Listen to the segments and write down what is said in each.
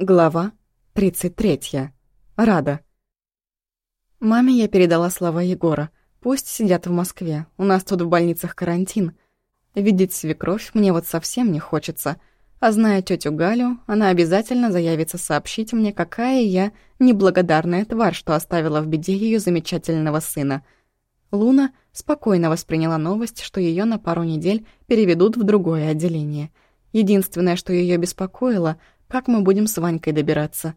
Глава 33. Рада. Маме я передала слова Егора. Пусть сидят в Москве, у нас тут в больницах карантин. Видеть свекровь мне вот совсем не хочется. А зная тетю Галю, она обязательно заявится сообщить мне, какая я неблагодарная тварь, что оставила в беде ее замечательного сына. Луна спокойно восприняла новость, что ее на пару недель переведут в другое отделение. Единственное, что ее беспокоило — как мы будем с Ванькой добираться?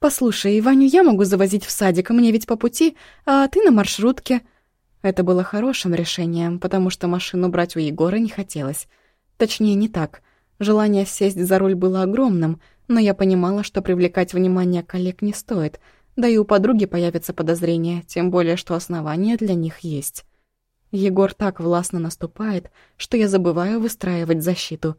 «Послушай, Ваню я могу завозить в садик, мне ведь по пути, а ты на маршрутке». Это было хорошим решением, потому что машину брать у Егора не хотелось. Точнее, не так. Желание сесть за руль было огромным, но я понимала, что привлекать внимание коллег не стоит, да и у подруги появятся подозрения, тем более, что основания для них есть. Егор так властно наступает, что я забываю выстраивать защиту.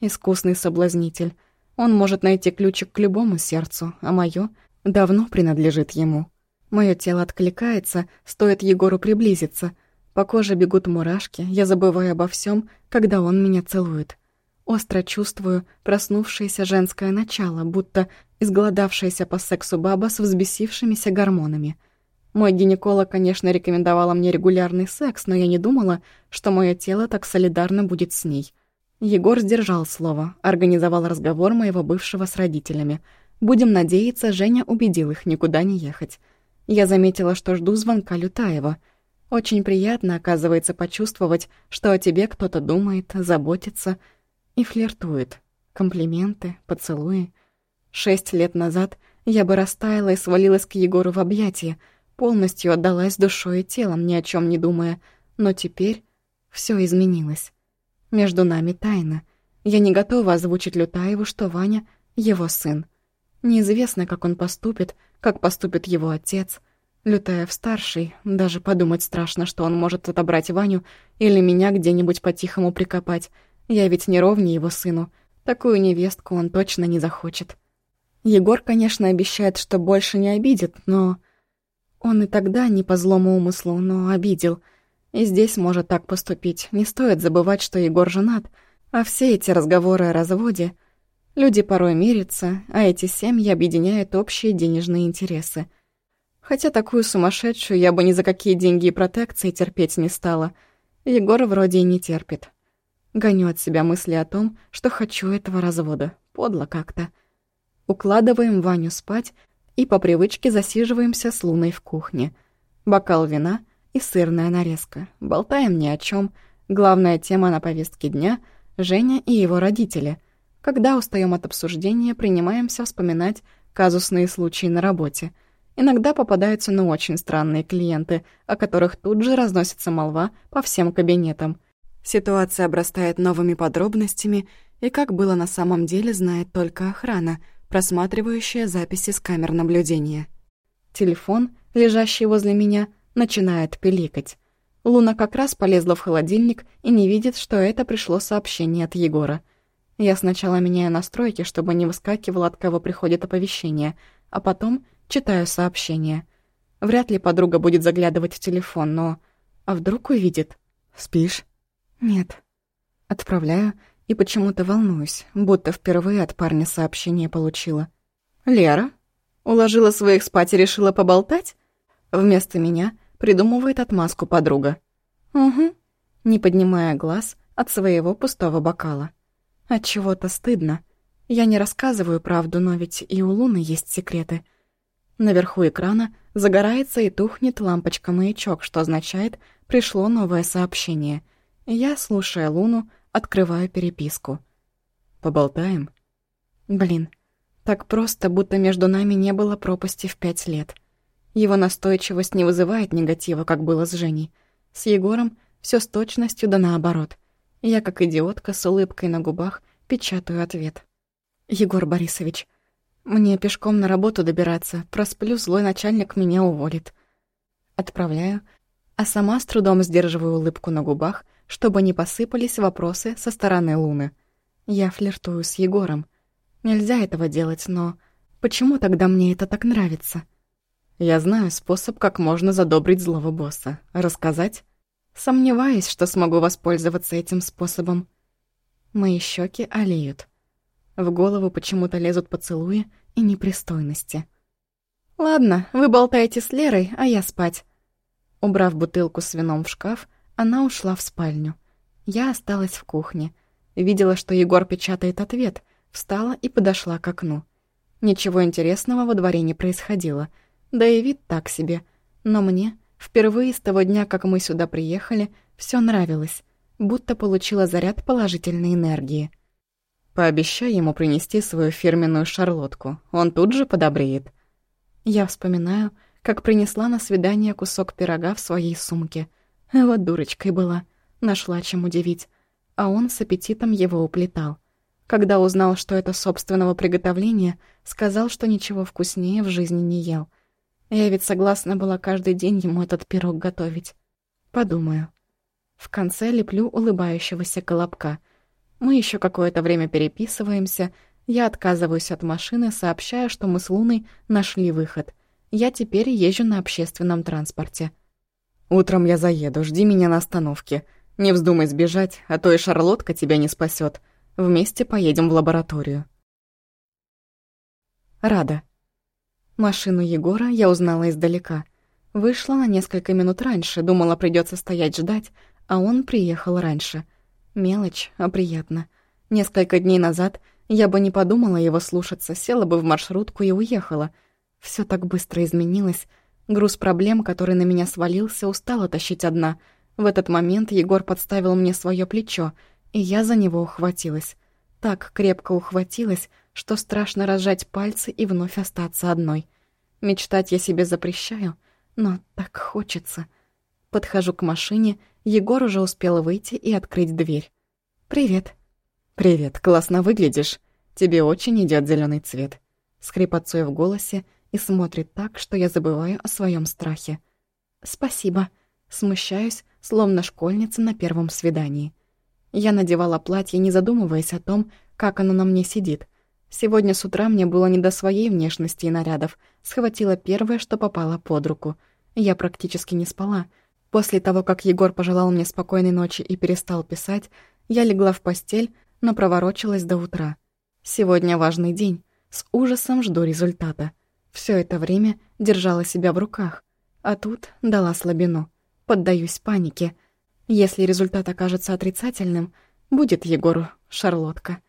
Искусный соблазнитель — он может найти ключик к любому сердцу, а моё давно принадлежит ему. Моё тело откликается, стоит Егору приблизиться. По коже бегут мурашки, я забываю обо всём, когда он меня целует. Остро чувствую проснувшееся женское начало, будто изголодавшаяся по сексу баба с взбесившимися гормонами. Мой гинеколог, конечно, рекомендовала мне регулярный секс, но я не думала, что моё тело так солидарно будет с ней. Егор сдержал слово, организовал разговор моего бывшего с родителями. Будем надеяться, Женя убедил их никуда не ехать. Я заметила, что жду звонка Лютаева. Очень приятно, оказывается, почувствовать, что о тебе кто-то думает, заботится и флиртует. Комплименты, поцелуи. Шесть лет назад я бы растаяла и свалилась к Егору в объятия, полностью отдалась душой и телом, ни о чем не думая. Но теперь все изменилось. Между нами тайна. Я не готова озвучить Лютаеву, что Ваня — его сын. Неизвестно, как он поступит, как поступит его отец. Лютаев-старший, даже подумать страшно, что он может отобрать Ваню или меня где-нибудь по-тихому прикопать. Я ведь не ровнее его сыну. Такую невестку он точно не захочет. Егор, конечно, обещает, что больше не обидит, но... Он и тогда не по злому умыслу, но обидел — и здесь может так поступить. Не стоит забывать, что Егор женат, а все эти разговоры о разводе... Люди порой мирятся, а эти семьи объединяют общие денежные интересы. Хотя такую сумасшедшую я бы ни за какие деньги и протекции терпеть не стала. Егор вроде и не терпит. Гоню от себя мысли о том, что хочу этого развода. Подло как-то. Укладываем Ваню спать и по привычке засиживаемся с Луной в кухне. Бокал вина — и сырная нарезка. Болтаем ни о чем. Главная тема на повестке дня — Женя и его родители. Когда устаем от обсуждения, принимаемся вспоминать казусные случаи на работе. Иногда попадаются ну очень странные клиенты, о которых тут же разносится молва по всем кабинетам. Ситуация обрастает новыми подробностями, и как было на самом деле, знает только охрана, просматривающая записи с камер наблюдения. Телефон, лежащий возле меня — начинает пиликать. Луна как раз полезла в холодильник и не видит, что это пришло сообщение от Егора. Я сначала меняю настройки, чтобы не выскакивало, от кого приходит оповещение, а потом читаю сообщение. Вряд ли подруга будет заглядывать в телефон, но... А вдруг увидит? «Спишь?» «Нет». Отправляю и почему-то волнуюсь, будто впервые от парня сообщение получила. «Лера? Уложила своих спать и решила поболтать?» Вместо меня придумывает отмазку подруга. Угу, не поднимая глаз от своего пустого бокала. От чего-то стыдно. Я не рассказываю правду, но ведь и у Луны есть секреты. Наверху экрана загорается и тухнет лампочка-маячок, что означает «пришло новое сообщение». Я, слушая Луну, открываю переписку. «Поболтаем?» Блин, так просто, будто между нами не было пропасти в пять лет. Его настойчивость не вызывает негатива, как было с Женей. С Егором все с точностью да наоборот. Я, как идиотка, с улыбкой на губах, печатаю ответ. «Егор Борисович, мне пешком на работу добираться, просплю, злой начальник меня уволит». Отправляю, а сама с трудом сдерживаю улыбку на губах, чтобы не посыпались вопросы со стороны Луны. Я флиртую с Егором. Нельзя этого делать, но почему тогда мне это так нравится?» Я знаю способ, как можно задобрить злого босса. Рассказать? Сомневаюсь, что смогу воспользоваться этим способом. Мои щеки олеют. В голову почему-то лезут поцелуи и непристойности. «Ладно, вы болтаете с Лерой, а я спать». Убрав бутылку с вином в шкаф, она ушла в спальню. Я осталась в кухне. Видела, что Егор печатает ответ, встала и подошла к окну. Ничего интересного во дворе не происходило, да и вид так себе. Но мне впервые с того дня, как мы сюда приехали, все нравилось, будто получила заряд положительной энергии. Пообещай ему принести свою фирменную шарлотку, он тут же подобреет. Я вспоминаю, как принесла на свидание кусок пирога в своей сумке. Вот дурочкой была, нашла чем удивить. А он с аппетитом его уплетал. Когда узнал, что это собственного приготовления, сказал, что ничего вкуснее в жизни не ел. Я ведь согласна была каждый день ему этот пирог готовить. Подумаю. В конце леплю улыбающегося колобка. Мы еще какое-то время переписываемся. Я отказываюсь от машины, сообщая, что мы с Луной нашли выход. Я теперь езжу на общественном транспорте. «Утром я заеду, жди меня на остановке. Не вздумай сбежать, а то и Шарлотка тебя не спасет. Вместе поедем в лабораторию. Рада. Машину Егора я узнала издалека. Вышла на несколько минут раньше, думала, придется стоять ждать, а он приехал раньше. Мелочь, а приятно. Несколько дней назад я бы не подумала его слушаться, села бы в маршрутку и уехала. Все так быстро изменилось. Груз проблем, который на меня свалился, устала тащить одна. В этот момент Егор подставил мне свое плечо — и я за него ухватилась. Так крепко ухватилась, что страшно разжать пальцы и вновь остаться одной. Мечтать я себе запрещаю, но так хочется. Подхожу к машине, Егор уже успел выйти и открыть дверь. «Привет». «Привет, классно выглядишь. Тебе очень идет зеленый цвет». С в голосе и смотрит так, что я забываю о своем страхе. «Спасибо». Смущаюсь, словно школьница на первом свидании. Я надевала платье, не задумываясь о том, как оно на мне сидит. Сегодня с утра мне было не до своей внешности и нарядов. Схватила первое, что попало под руку. Я практически не спала. После того, как Егор пожелал мне спокойной ночи и перестал писать, я легла в постель, но проворочилась до утра. Сегодня важный день. С ужасом жду результата. Все это время держала себя в руках. А тут дала слабину. Поддаюсь панике — если результат окажется отрицательным, будет Егору шарлотка.